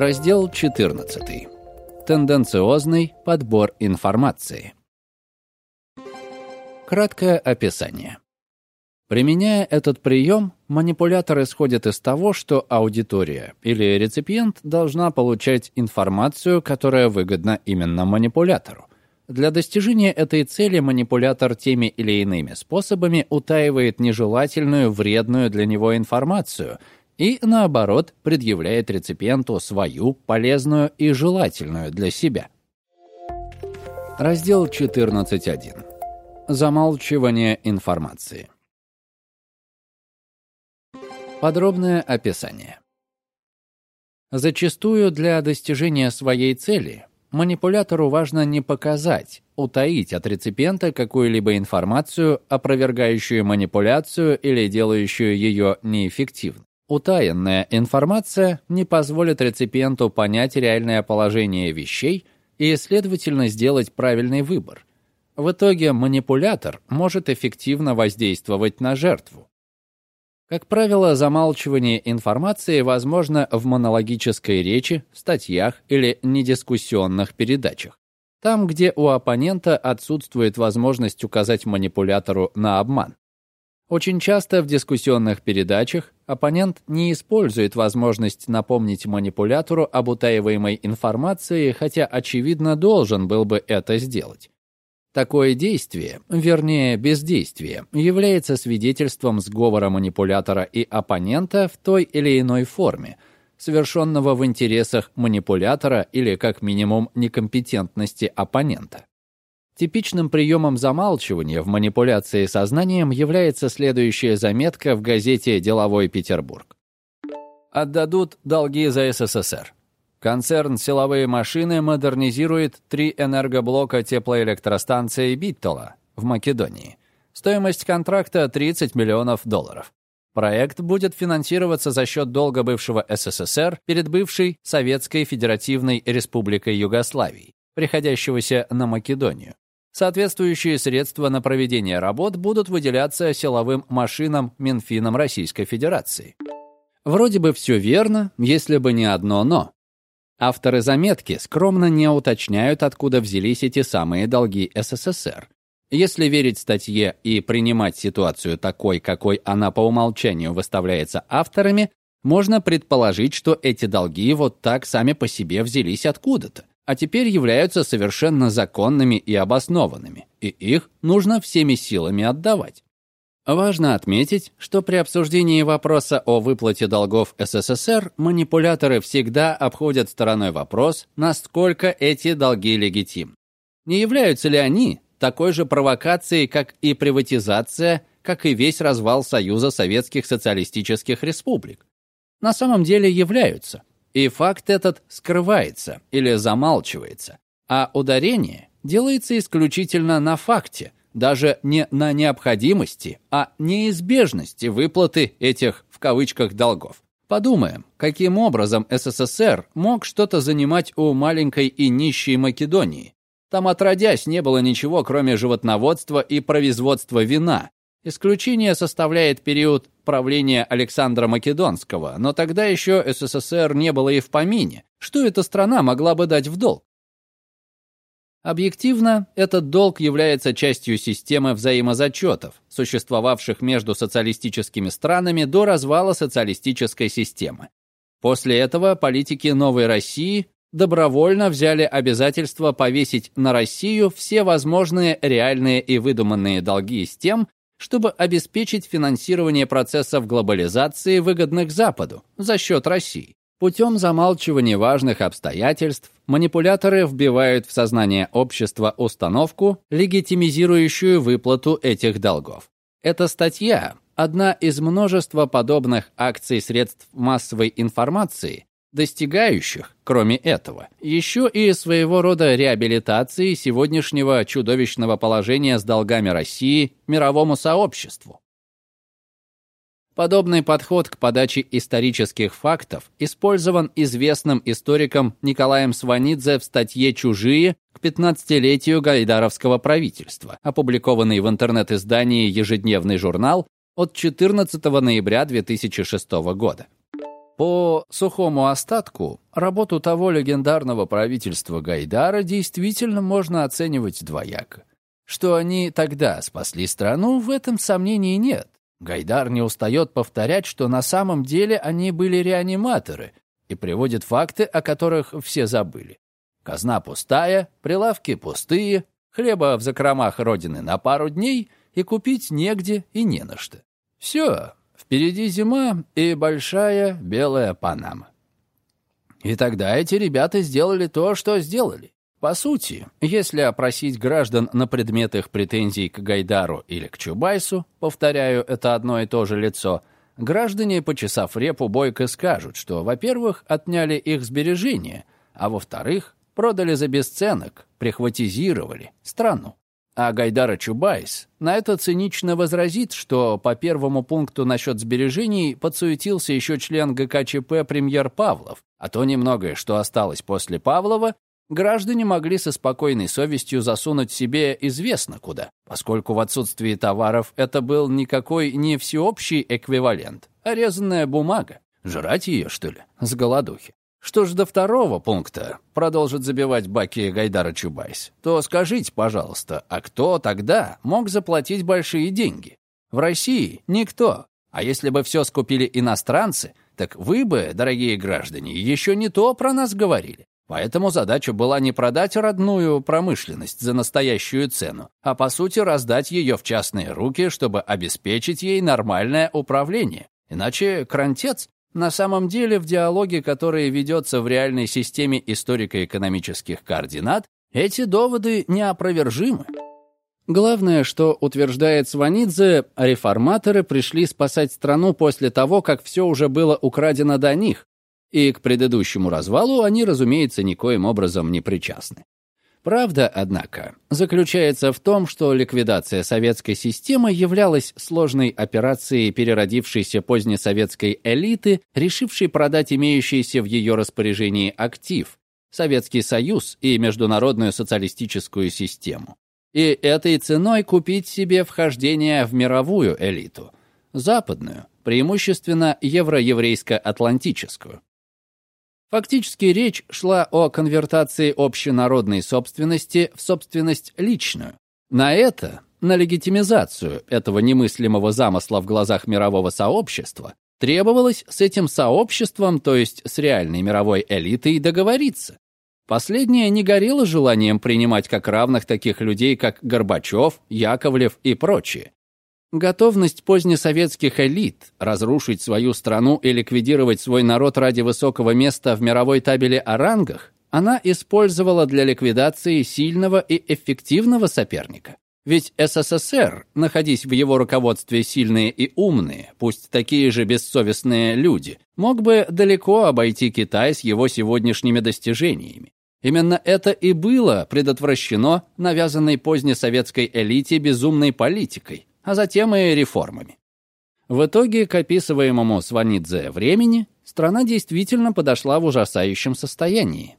Раздел 14. Тенденциозный подбор информации. Краткое описание. Применяя этот прием, манипулятор исходит из того, что аудитория или реципиент должна получать информацию, которая выгодна именно манипулятору. Для достижения этой цели манипулятор теми или иными способами утаивает нежелательную, вредную для него информацию и, наоборот, предъявляет реципиенту свою, полезную и желательную для себя. Раздел 14.1. Замалчивание информации. Подробное описание. Зачастую для достижения своей цели манипулятору важно не показать, утаить от реципиента какую-либо информацию, опровергающую манипуляцию или делающую ее неэффективной. Утаенная информация не позволит реципиенту понять реальное положение вещей и, следовательно, сделать правильный выбор. В итоге манипулятор может эффективно воздействовать на жертву. Как правило, замалчивание информации возможно в монологической речи, статьях или недискуссионных передачах. Там, где у оппонента отсутствует возможность указать манипулятору на обман. Очень часто в дискуссионных передачах оппонент не использует возможность напомнить манипулятору об утаиваемой информации, хотя, очевидно, должен был бы это сделать. Такое действие, вернее, бездействие, является свидетельством сговора манипулятора и оппонента в той или иной форме, совершенного в интересах манипулятора или, как минимум, некомпетентности оппонента. Типичным приемом замалчивания в манипуляции сознанием является следующая заметка в газете «Деловой Петербург». «Отдадут долги за СССР. Концерн «Силовые машины» модернизирует три энергоблока теплоэлектростанции Биттола в Македонии. Стоимость контракта 30 миллионов долларов. Проект будет финансироваться за счет долга бывшего СССР перед бывшей Советской Федеративной Республикой Югославии, приходящегося на Македонию. Соответствующие средства на проведение работ будут выделяться силовым машинам Минфином Российской Федерации. Вроде бы все верно, если бы не одно «но». Авторы заметки скромно не уточняют, откуда взялись эти самые долги СССР. Если верить статье и принимать ситуацию такой, какой она по умолчанию выставляется авторами, можно предположить, что эти долги вот так сами по себе взялись откуда-то, а теперь являются совершенно законными и обоснованными, и их нужно всеми силами отдавать. Важно отметить, что при обсуждении вопроса о выплате долгов СССР манипуляторы всегда обходят стороной вопрос, насколько эти долги легитимны. Не являются ли они такой же провокацией, как и приватизация, как и весь развал Союза Советских Социалистических Республик? На самом деле являются. И факт этот скрывается или замалчивается, а ударение делается исключительно на факте – даже не на необходимости, а неизбежности выплаты этих в кавычках долгов. Подумаем, каким образом СССР мог что-то занимать у маленькой и нищей Македонии. Там отродясь не было ничего, кроме животноводства и производства вина. Исключение составляет период правления Александра Македонского, но тогда еще СССР не было и в помине. Что эта страна могла бы дать в долг? Объективно, этот долг является частью системы взаимозачетов, существовавших между социалистическими странами до развала социалистической системы. После этого политики Новой России добровольно взяли обязательство повесить на Россию все возможные реальные и выдуманные долги с тем, чтобы обеспечить финансирование процессов глобализации, выгодных Западу, за счет России. Путем замалчивания важных обстоятельств манипуляторы вбивают в сознание общества установку, легитимизирующую выплату этих долгов. Эта статья – одна из множества подобных акций средств массовой информации, достигающих, кроме этого, еще и своего рода реабилитации сегодняшнего чудовищного положения с долгами России мировому сообществу. Подобный подход к подаче исторических фактов использован известным историком Николаем Сванидзе в статье «Чужие» к 15-летию Гайдаровского правительства, опубликованной в интернет-издании «Ежедневный журнал» от 14 ноября 2006 года. По сухому остатку, работу того легендарного правительства Гайдара действительно можно оценивать двояко. Что они тогда спасли страну, в этом сомнений нет. Гайдар не устает повторять, что на самом деле они были реаниматоры и приводит факты, о которых все забыли. Казна пустая, прилавки пустые, хлеба в закромах родины на пару дней и купить негде и не на что. Все, Впереди зима и большая белая панама. И тогда эти ребята сделали то, что сделали. По сути, если опросить граждан на предмет их претензий к Гайдару или к Чубайсу, повторяю, это одно и то же лицо, граждане, почесав репу, бойко скажут, что, во-первых, отняли их сбережения, а во-вторых, продали за бесценок, прихватизировали страну. А Гайдарочубайс на это цинично возразит, что по первому пункту насчет сбережений подсуетился еще член ГКЧП премьер Павлов, а то немногое, что осталось после Павлова, граждане могли со спокойной совестью засунуть себе известно куда, поскольку в отсутствии товаров это был никакой не всеобщий эквивалент, а резанная бумага. Жрать ее, что ли, с голодухи? Что ж до второго пункта, продолжит забивать баки Гайдарочубайс, то скажите, пожалуйста, а кто тогда мог заплатить большие деньги? В России никто. А если бы все скупили иностранцы, так вы бы, дорогие граждане, еще не то про нас говорили. Поэтому задача была не продать родную промышленность за настоящую цену, а по сути раздать ее в частные руки, чтобы обеспечить ей нормальное управление. Иначе крантец на самом деле, в диалоге, который ведется в реальной системе историко-экономических координат, эти доводы неопровержимы. Главное, что утверждает Сванидзе, реформаторы пришли спасать страну после того, как все уже было украдено до них, и к предыдущему развалу они, разумеется, никоим образом не причастны. Правда, однако, заключается в том, что ликвидация советской системы являлась сложной операцией переродившейся позднесоветской элиты, решившей продать имеющийся в ее распоряжении актив – Советский Союз и международную социалистическую систему. И этой ценой купить себе вхождение в мировую элиту – западную, преимущественно евроеврейско-атлантическую. Фактически речь шла о конвертации общенародной собственности в собственность личную. На это, на легитимизацию этого немыслимого замысла в глазах мирового сообщества, требовалось с этим сообществом, то есть с реальной мировой элитой, договориться. Последнее не горело желанием принимать как равных таких людей, как Горбачев, Яковлев и прочие. Готовность позднесоветских элит разрушить свою страну и ликвидировать свой народ ради высокого места в мировой табеле о рангах она использовала для ликвидации сильного и эффективного соперника. Ведь СССР, находясь в его руководстве сильные и умные, пусть такие же бессовестные люди, мог бы далеко обойти Китай с его сегодняшними достижениями. Именно это и было предотвращено навязанной позднесоветской элите безумной политикой, а затем и реформами. В итоге к описываемому Сванидзе времени страна действительно подошла в ужасающем состоянии.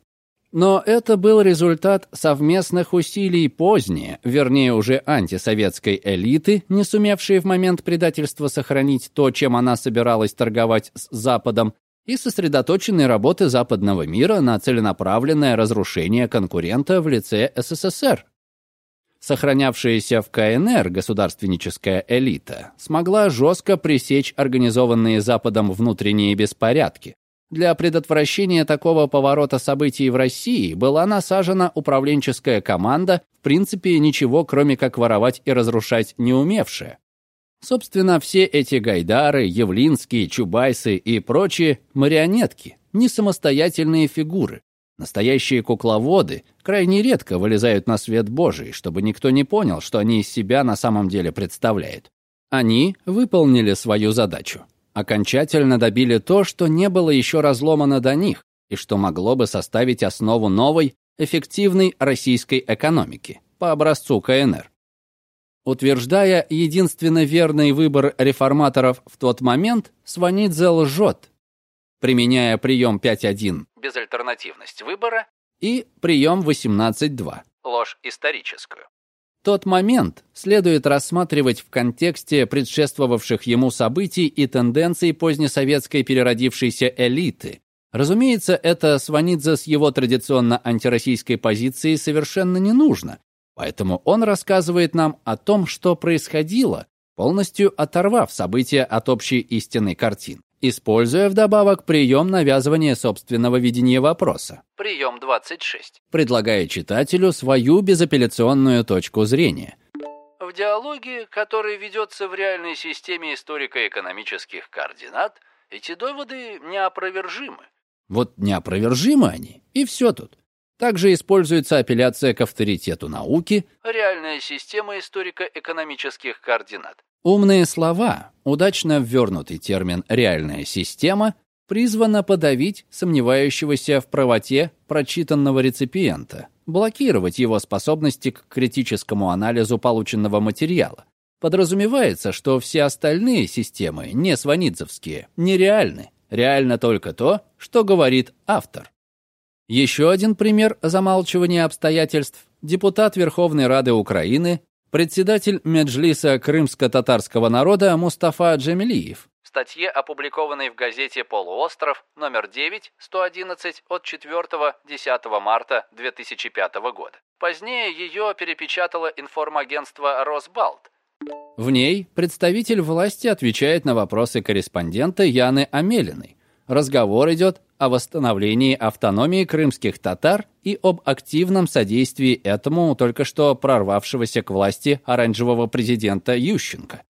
Но это был результат совместных усилий поздней, вернее уже антисоветской элиты, не сумевшей в момент предательства сохранить то, чем она собиралась торговать с Западом, и сосредоточенной работы западного мира на целенаправленное разрушение конкурента в лице СССР. Сохранявшаяся в КНР государственническая элита смогла жестко пресечь организованные Западом внутренние беспорядки. Для предотвращения такого поворота событий в России была насажена управленческая команда, в принципе, ничего кроме как воровать и разрушать не умевшая. Собственно, все эти Гайдары, Явлинские, Чубайсы и прочие марионетки, не самостоятельные фигуры, Настоящие кукловоды крайне редко вылезают на свет Божий, чтобы никто не понял, что они из себя на самом деле представляют. Они выполнили свою задачу. Окончательно добили то, что не было еще разломано до них, и что могло бы составить основу новой, эффективной российской экономики по образцу КНР. Утверждая единственно верный выбор реформаторов в тот момент, Сванидзе лжет, применяя прием 5.1 безальтернативность выбора и прием 18.2 ложь историческую. Тот момент следует рассматривать в контексте предшествовавших ему событий и тенденций позднесоветской переродившейся элиты. Разумеется, это Сванидзе с его традиционно антироссийской позицией совершенно не нужно, поэтому он рассказывает нам о том, что происходило, полностью оторвав события от общей истинной картины используя вдобавок прием навязывания собственного видения вопроса. Прием 26. Предлагая читателю свою безапелляционную точку зрения. В диалоге, который ведется в реальной системе историко-экономических координат, эти доводы неопровержимы. Вот неопровержимы они, и все тут. Также используется апелляция к авторитету науки. Реальная система историко-экономических координат. Умные слова, удачно ввернутый термин «реальная система», призвана подавить сомневающегося в правоте прочитанного реципиента, блокировать его способности к критическому анализу полученного материала. Подразумевается, что все остальные системы, не сванидзовские, нереальны. Реально только то, что говорит автор. Еще один пример замалчивания обстоятельств – депутат Верховной Рады Украины Председатель Меджлиса крымско-татарского народа Мустафа Джамилиев. В статье, опубликованной в газете «Полуостров» номер 9, 111 от 4-10 марта 2005 года. Позднее ее перепечатало информагентство «Росбалт». В ней представитель власти отвечает на вопросы корреспондента Яны Амелиной. Разговор идет о восстановлении автономии крымских татар и об активном содействии этому только что прорвавшегося к власти оранжевого президента Ющенко.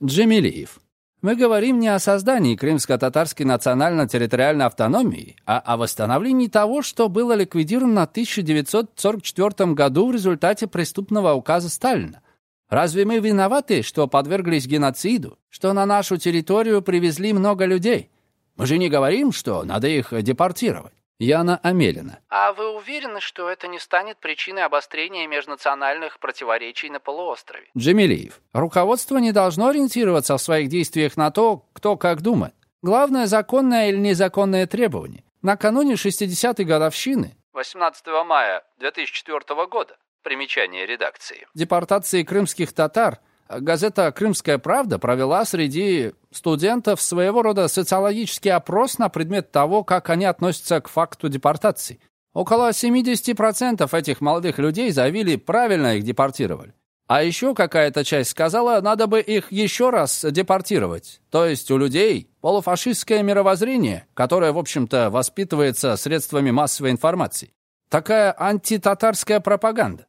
Джемилиев. Мы говорим не о создании крымско-татарской национально-территориальной автономии, а о восстановлении того, что было ликвидировано в 1944 году в результате преступного указа Сталина. Разве мы виноваты, что подверглись геноциду, что на нашу территорию привезли много людей? Мы же не говорим, что надо их депортировать. Яна Амелина. А вы уверены, что это не станет причиной обострения межнациональных противоречий на полуострове? Джамилиев. Руководство не должно ориентироваться в своих действиях на то, кто как думает. Главное, законное или незаконное требование. Накануне 60-й годовщины 18 мая 2004 года. Примечание редакции. Депортации крымских татар – газета «Крымская правда» провела среди студентов своего рода социологический опрос на предмет того, как они относятся к факту депортации. Около 70% этих молодых людей заявили, правильно их депортировали. А еще какая-то часть сказала, надо бы их еще раз депортировать. То есть у людей полуфашистское мировоззрение, которое, в общем-то, воспитывается средствами массовой информации. Такая антитатарская пропаганда.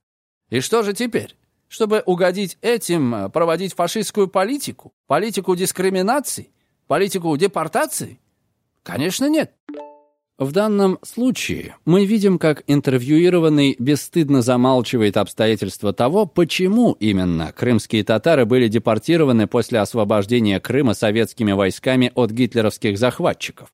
И что же теперь? Чтобы угодить этим, э, проводить фашистскую политику, политику дискриминации, политику депортации? Конечно, нет. В данном случае мы видим, как интервьюированный бесстыдно замалчивает обстоятельства того, почему именно крымские татары были депортированы после освобождения Крыма советскими войсками от гитлеровских захватчиков.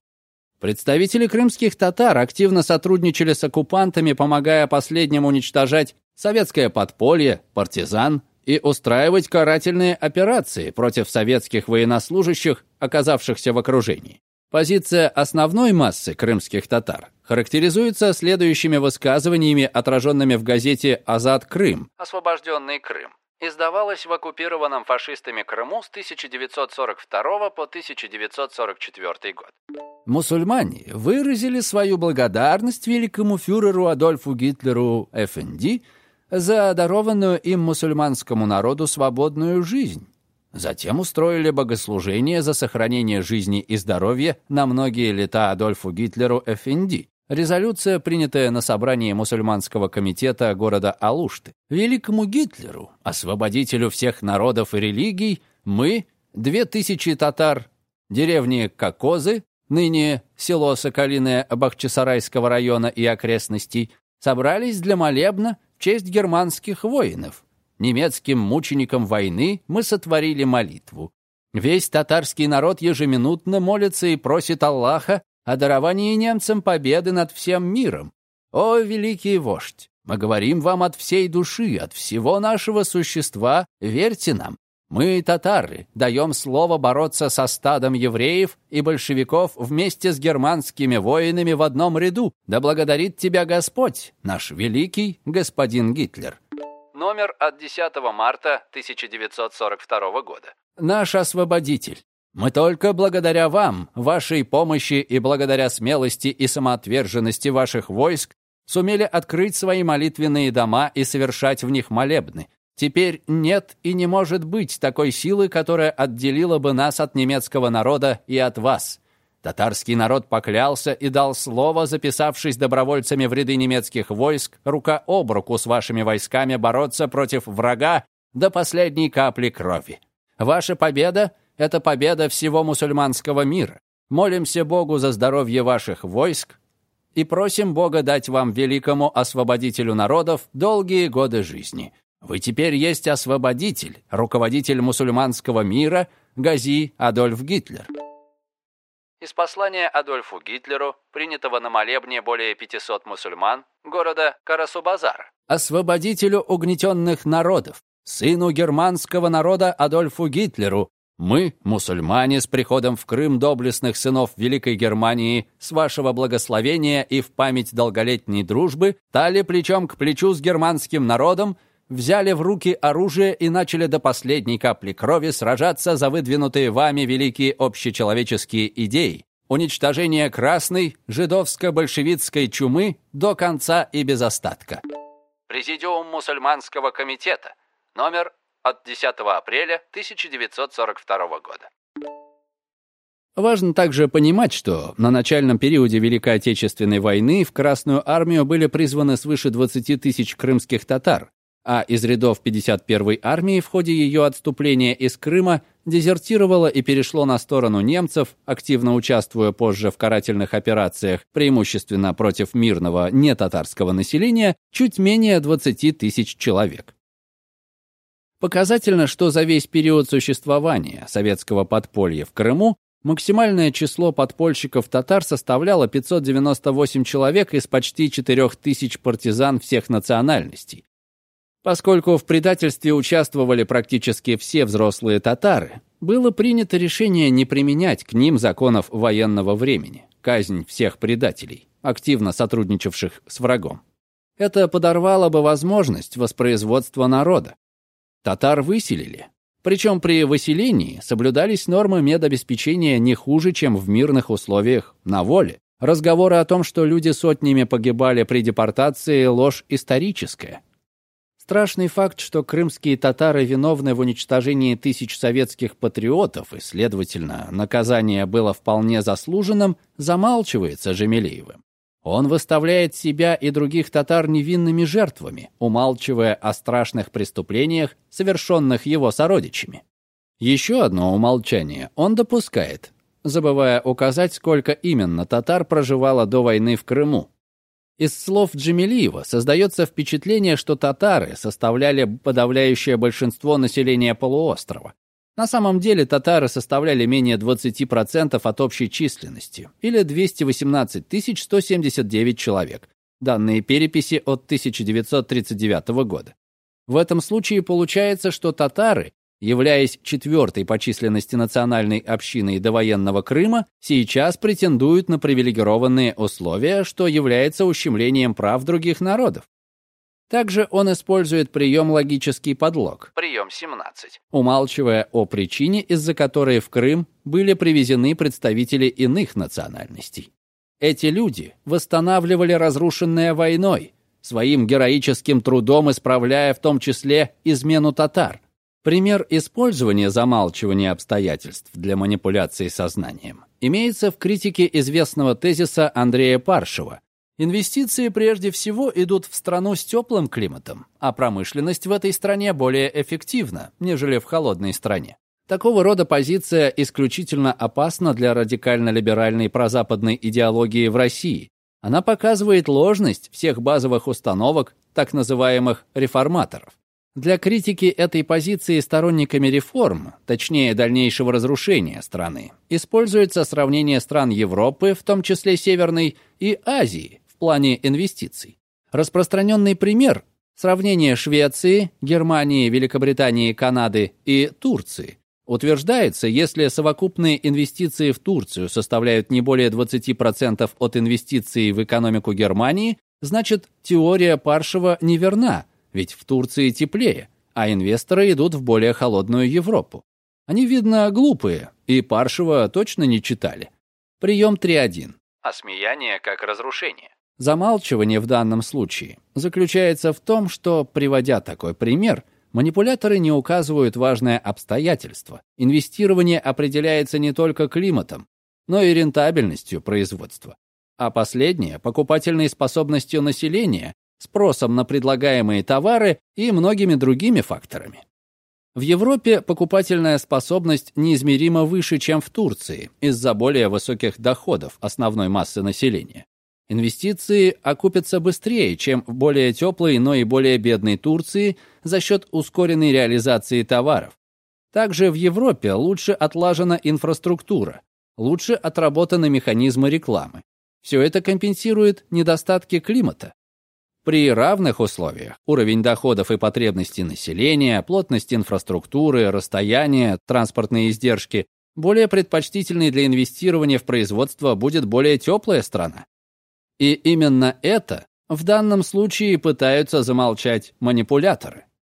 Представители крымских татар активно сотрудничали с оккупантами, помогая последним уничтожать советское подполье, партизан и устраивать карательные операции против советских военнослужащих, оказавшихся в окружении. Позиция основной массы крымских татар характеризуется следующими высказываниями, отраженными в газете «Азат Крым». «Освобожденный Крым» издавалась в оккупированном фашистами Крыму с 1942 по 1944 год. Мусульмане выразили свою благодарность великому фюреру Адольфу Гитлеру ФНД за дарованную им мусульманскому народу свободную жизнь. Затем устроили богослужение за сохранение жизни и здоровья на многие лета Адольфу Гитлеру ФНД. Резолюция, принятая на собрании мусульманского комитета города Алушты. Великому Гитлеру, освободителю всех народов и религий, мы, две тысячи татар, деревни Кокозы, ныне село Соколиное Бахчисарайского района и окрестностей, собрались для молебна честь германских воинов. Немецким мученикам войны мы сотворили молитву. Весь татарский народ ежеминутно молится и просит Аллаха о даровании немцам победы над всем миром. О, великий вождь! Мы говорим вам от всей души, от всего нашего существа, верьте нам, мы, татары, даем слово бороться со стадом евреев и большевиков вместе с германскими воинами в одном ряду. Да благодарит тебя Господь, наш великий господин Гитлер. номер от 10 марта 1942 года. Наш освободитель. Мы только благодаря вам, вашей помощи и благодаря смелости и самоотверженности ваших войск сумели открыть свои молитвенные дома и совершать в них молебны. Теперь нет и не может быть такой силы, которая отделила бы нас от немецкого народа и от вас. Татарский народ поклялся и дал слово, записавшись добровольцами в ряды немецких войск, рука об руку с вашими войсками бороться против врага до последней капли крови. Ваша победа — это победа всего мусульманского мира. Молимся Богу за здоровье ваших войск и просим Бога дать вам, великому освободителю народов, долгие годы жизни. Вы теперь есть освободитель, руководитель мусульманского мира, Гази Адольф Гитлер. Из послания Адольфу Гитлеру, принятого на молебне более 500 мусульман, города Карасубазар. Освободителю угнетенных народов, сыну германского народа Адольфу Гитлеру, мы, мусульмане, с приходом в Крым доблестных сынов Великой Германии, с вашего благословения и в память долголетней дружбы, тали плечом к плечу с германским народом, взяли в руки оружие и начали до последней капли крови сражаться за выдвинутые вами великие общечеловеческие идеи, уничтожение красной жидовско-большевистской чумы до конца и без остатка. Президиум мусульманского комитета, номер от 10 апреля 1942 года. Важно также понимать, что на начальном периоде Великой Отечественной войны в Красную армию были призваны свыше 20 тысяч крымских татар, а из рядов 51-й армии в ходе ее отступления из Крыма дезертировало и перешло на сторону немцев, активно участвуя позже в карательных операциях, преимущественно против мирного нетатарского населения, чуть менее 20 тысяч человек. Показательно, что за весь период существования советского подполья в Крыму максимальное число подпольщиков-татар составляло 598 человек из почти 4000 партизан всех национальностей. Поскольку в предательстве участвовали практически все взрослые татары, было принято решение не применять к ним законов военного времени, казнь всех предателей, активно сотрудничавших с врагом. Это подорвало бы возможность воспроизводства народа, Татар выселили. Причем при выселении соблюдались нормы медобеспечения не хуже, чем в мирных условиях на воле. Разговоры о том, что люди сотнями погибали при депортации, ложь историческая. Страшный факт, что крымские татары виновны в уничтожении тысяч советских патриотов, и, следовательно, наказание было вполне заслуженным, замалчивается Жемелеевым. Он выставляет себя и других татар невинными жертвами, умалчивая о страшных преступлениях, совершенных его сородичами. Еще одно умолчание он допускает, забывая указать, сколько именно татар проживало до войны в Крыму. Из слов Джемилиева создается впечатление, что татары составляли подавляющее большинство населения полуострова, на самом деле татары составляли менее 20% от общей численности, или 218 179 человек. Данные переписи от 1939 года. В этом случае получается, что татары, являясь четвертой по численности национальной общиной довоенного Крыма, сейчас претендуют на привилегированные условия, что является ущемлением прав других народов. Также он использует прием логический подлог. Прием 17. Умалчивая о причине, из-за которой в Крым были привезены представители иных национальностей. Эти люди восстанавливали разрушенное войной, своим героическим трудом исправляя в том числе измену татар. Пример использования замалчивания обстоятельств для манипуляции сознанием имеется в критике известного тезиса Андрея Паршева Инвестиции прежде всего идут в страну с теплым климатом, а промышленность в этой стране более эффективна, нежели в холодной стране. Такого рода позиция исключительно опасна для радикально-либеральной прозападной идеологии в России. Она показывает ложность всех базовых установок так называемых реформаторов. Для критики этой позиции сторонниками реформ, точнее дальнейшего разрушения страны, используется сравнение стран Европы, в том числе Северной, и Азии, плане инвестиций. Распространенный пример – сравнение Швеции, Германии, Великобритании, Канады и Турции. Утверждается, если совокупные инвестиции в Турцию составляют не более 20% от инвестиций в экономику Германии, значит, теория Паршева неверна, ведь в Турции теплее, а инвесторы идут в более холодную Европу. Они, видно, глупые, и Паршева точно не читали. Прием 3.1. Осмеяние как разрушение. Замалчивание в данном случае заключается в том, что, приводя такой пример, манипуляторы не указывают важное обстоятельство. Инвестирование определяется не только климатом, но и рентабельностью производства. А последнее – покупательной способностью населения, спросом на предлагаемые товары и многими другими факторами. В Европе покупательная способность неизмеримо выше, чем в Турции, из-за более высоких доходов основной массы населения. Инвестиции окупятся быстрее, чем в более теплой, но и более бедной Турции за счет ускоренной реализации товаров. Также в Европе лучше отлажена инфраструктура, лучше отработаны механизмы рекламы. Все это компенсирует недостатки климата. При равных условиях уровень доходов и потребностей населения, плотность инфраструктуры, расстояния, транспортные издержки более предпочтительной для инвестирования в производство будет более теплая страна. И именно это в данном случае пытаются замолчать манипуляторы.